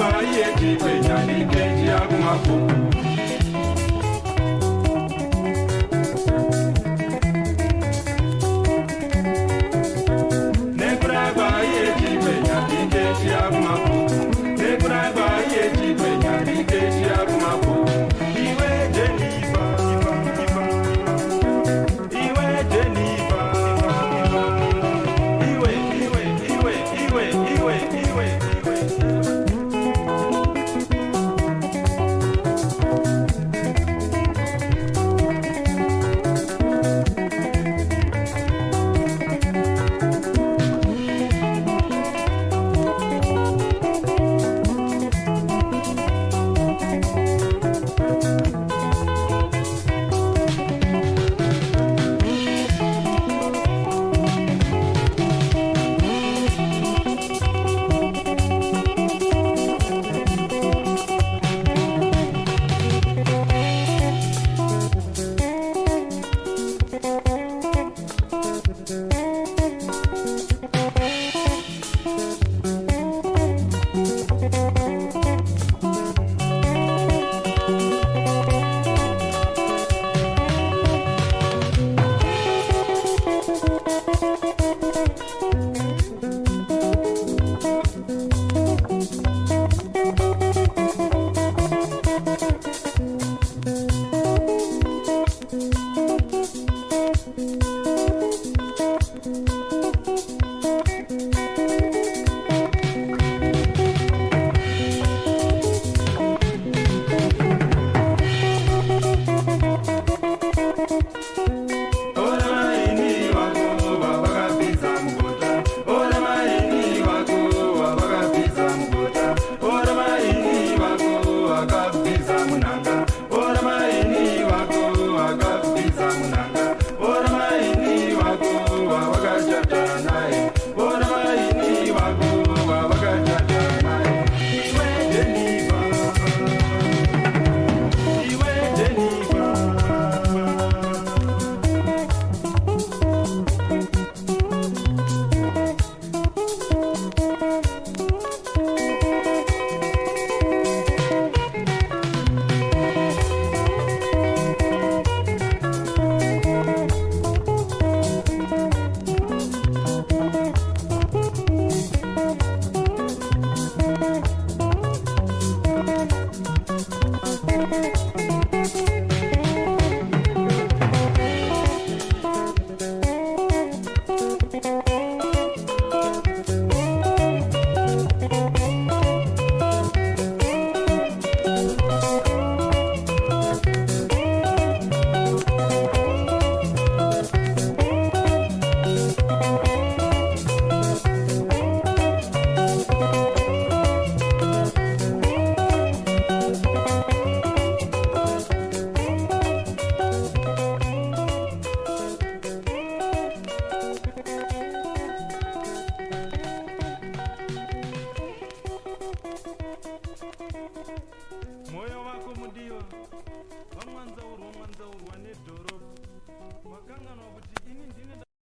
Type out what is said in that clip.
I iye chikwenya nikechi yakumafuku nekuragwa